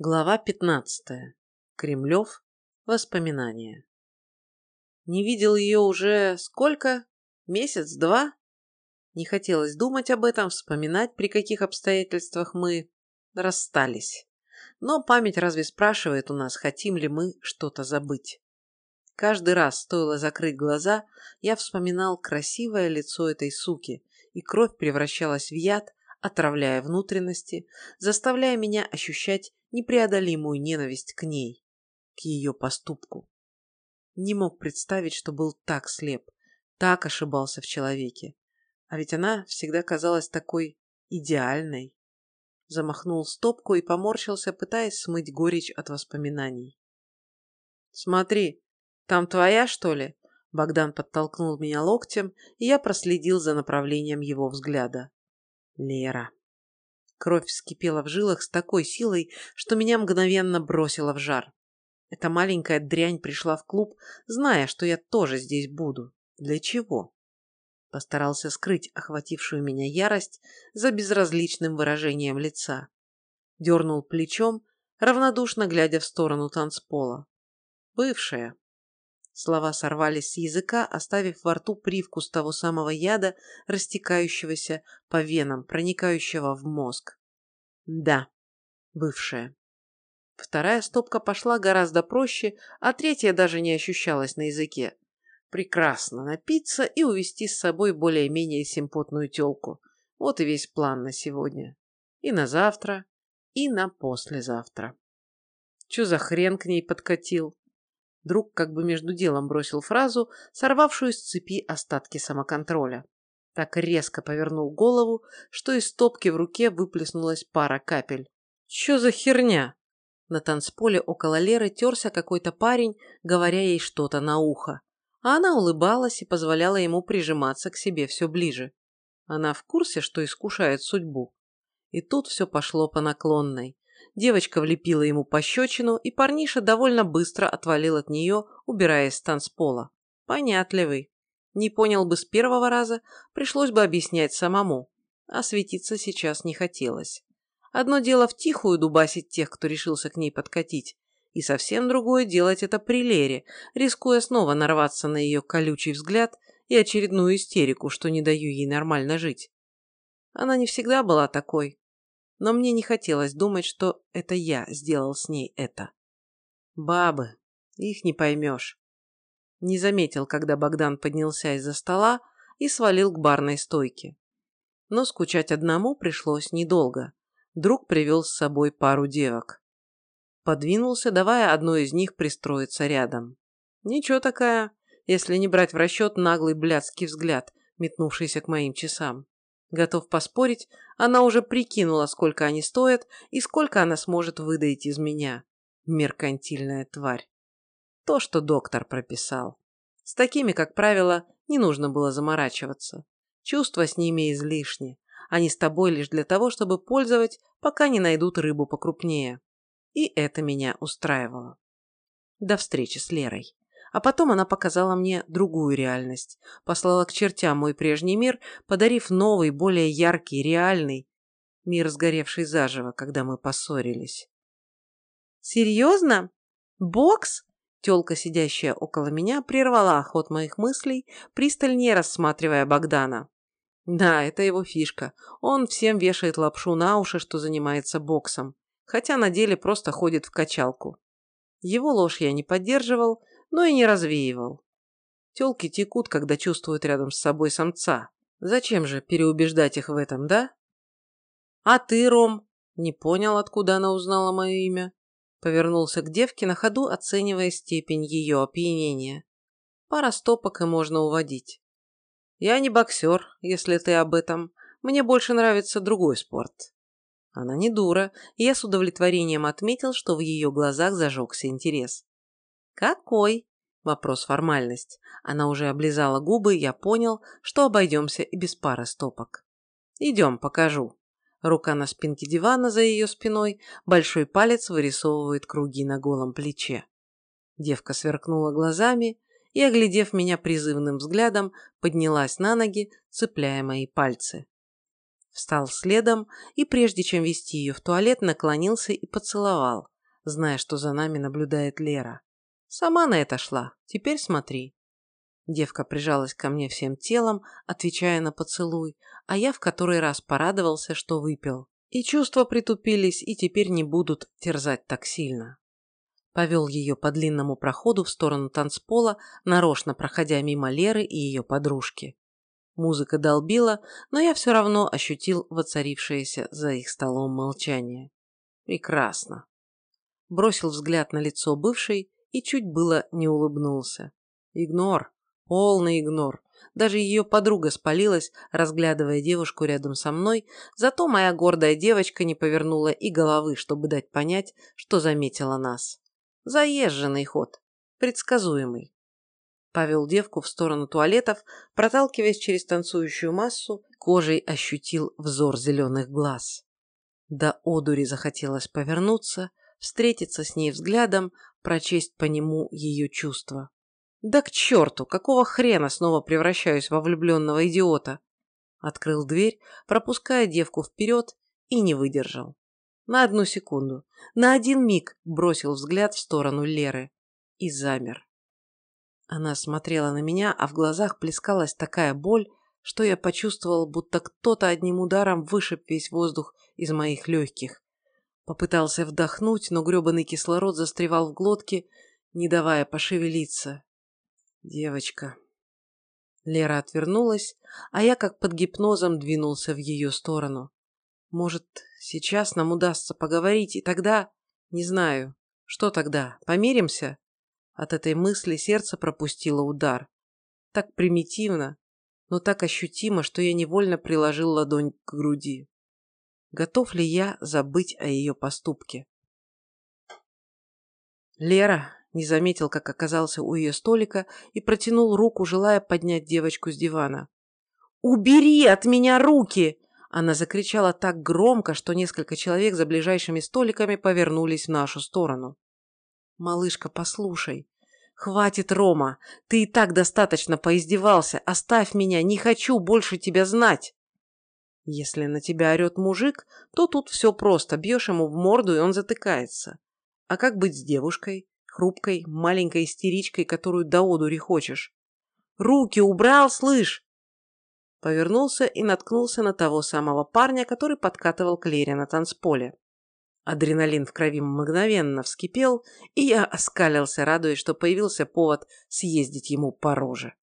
Глава 15. Кремлев. Воспоминания. Не видел ее уже сколько? Месяц-два? Не хотелось думать об этом, вспоминать, при каких обстоятельствах мы расстались. Но память разве спрашивает у нас, хотим ли мы что-то забыть? Каждый раз, стоило закрыть глаза, я вспоминал красивое лицо этой суки, и кровь превращалась в яд, отравляя внутренности, заставляя меня ощущать непреодолимую ненависть к ней, к ее поступку. Не мог представить, что был так слеп, так ошибался в человеке. А ведь она всегда казалась такой идеальной. Замахнул стопку и поморщился, пытаясь смыть горечь от воспоминаний. «Смотри, там твоя, что ли?» Богдан подтолкнул меня локтем, и я проследил за направлением его взгляда. Лера. Кровь вскипела в жилах с такой силой, что меня мгновенно бросило в жар. Эта маленькая дрянь пришла в клуб, зная, что я тоже здесь буду. Для чего? Постарался скрыть охватившую меня ярость за безразличным выражением лица. Дернул плечом, равнодушно глядя в сторону танцпола. Бывшая. Слова сорвались с языка, оставив во рту привкус того самого яда, растекающегося по венам, проникающего в мозг. Да, бывшая. Вторая стопка пошла гораздо проще, а третья даже не ощущалась на языке. Прекрасно напиться и увести с собой более-менее симпотную телку. Вот и весь план на сегодня. И на завтра, и на послезавтра. Че за хрен к ней подкатил? Друг как бы между делом бросил фразу, сорвавшую с цепи остатки самоконтроля. Так резко повернул голову, что из стопки в руке выплеснулась пара капель. «Чё за херня?» На танцполе около Леры терся какой-то парень, говоря ей что-то на ухо. А она улыбалась и позволяла ему прижиматься к себе все ближе. Она в курсе, что искушает судьбу. И тут все пошло по наклонной. Девочка влепила ему пощечину, и парниша довольно быстро отвалил от нее, убираясь с танцпола. Понятливый. Не понял бы с первого раза, пришлось бы объяснять самому. А светиться сейчас не хотелось. Одно дело втихую дубасить тех, кто решился к ней подкатить, и совсем другое делать это при Лере, рискуя снова нарваться на ее колючий взгляд и очередную истерику, что не даю ей нормально жить. Она не всегда была такой, но мне не хотелось думать, что это я сделал с ней это. Бабы, их не поймешь. Не заметил, когда Богдан поднялся из-за стола и свалил к барной стойке. Но скучать одному пришлось недолго. Друг привел с собой пару девок. Подвинулся, давая одной из них пристроиться рядом. Ничего такая, если не брать в расчет наглый блядский взгляд, метнувшийся к моим часам. Готов поспорить, она уже прикинула, сколько они стоят и сколько она сможет выдать из меня. Меркантильная тварь. То, что доктор прописал. С такими, как правило, не нужно было заморачиваться. Чувства с ними излишни. Они с тобой лишь для того, чтобы пользовать, пока не найдут рыбу покрупнее. И это меня устраивало. До встречи с Лерой. А потом она показала мне другую реальность, послала к чертям мой прежний мир, подарив новый, более яркий, реальный, мир, сгоревший заживо, когда мы поссорились. «Серьезно? Бокс?» Телка, сидящая около меня, прервала ход моих мыслей, пристальнее рассматривая Богдана. Да, это его фишка. Он всем вешает лапшу на уши, что занимается боксом, хотя на деле просто ходит в качалку. Его ложь я не поддерживал, но и не развеивал. Телки текут, когда чувствуют рядом с собой самца. Зачем же переубеждать их в этом, да? А ты, Ром, не понял, откуда она узнала мое имя? Повернулся к девке на ходу, оценивая степень ее опьянения. Пара стопок и можно уводить. Я не боксер, если ты об этом. Мне больше нравится другой спорт. Она не дура, и я с удовлетворением отметил, что в ее глазах зажегся интерес. «Какой?» Вопрос формальность. Она уже облизала губы, я понял, что обойдемся и без пары стопок. «Идем, покажу». Рука на спинке дивана за ее спиной, большой палец вырисовывает круги на голом плече. Девка сверкнула глазами и, оглядев меня призывным взглядом, поднялась на ноги, цепляя мои пальцы. Встал следом и, прежде чем вести ее в туалет, наклонился и поцеловал, зная, что за нами наблюдает Лера. Сама на это шла, теперь смотри. Девка прижалась ко мне всем телом, отвечая на поцелуй, а я в который раз порадовался, что выпил. И чувства притупились, и теперь не будут терзать так сильно. Повел ее по длинному проходу в сторону танцпола, нарочно проходя мимо Леры и ее подружки. Музыка долбила, но я все равно ощутил воцарившееся за их столом молчание. Прекрасно. Бросил взгляд на лицо бывшей и чуть было не улыбнулся. Игнор. Полный игнор. Даже ее подруга спалилась, разглядывая девушку рядом со мной, зато моя гордая девочка не повернула и головы, чтобы дать понять, что заметила нас. Заезженный ход. Предсказуемый. Повел девку в сторону туалетов, проталкиваясь через танцующую массу, кожей ощутил взор зеленых глаз. До одури захотелось повернуться, встретиться с ней взглядом, прочесть по нему ее чувства. Да к черту, какого хрена снова превращаюсь во влюбленного идиота? Открыл дверь, пропуская девку вперед и не выдержал. На одну секунду, на один миг бросил взгляд в сторону Леры и замер. Она смотрела на меня, а в глазах плескалась такая боль, что я почувствовал, будто кто-то одним ударом вышиб весь воздух из моих легких. Попытался вдохнуть, но гребаный кислород застревал в глотке, не давая пошевелиться. Девочка. Лера отвернулась, а я как под гипнозом двинулся в ее сторону. Может, сейчас нам удастся поговорить, и тогда... Не знаю. Что тогда? Помиримся? От этой мысли сердце пропустило удар. Так примитивно, но так ощутимо, что я невольно приложил ладонь к груди. Готов ли я забыть о ее поступке? Лера, не заметил, как оказался у ее столика и протянул руку, желая поднять девочку с дивана. «Убери от меня руки!» Она закричала так громко, что несколько человек за ближайшими столиками повернулись в нашу сторону. «Малышка, послушай. Хватит, Рома. Ты и так достаточно поиздевался. Оставь меня. Не хочу больше тебя знать». Если на тебя орет мужик, то тут все просто. Бьешь ему в морду, и он затыкается. А как быть с девушкой? хрупкой, маленькой истеричкой, которую до одури хочешь. «Руки убрал, слышь!» Повернулся и наткнулся на того самого парня, который подкатывал к Лере на танцполе. Адреналин в крови мгновенно вскипел, и я оскалился, радуясь, что появился повод съездить ему по роже.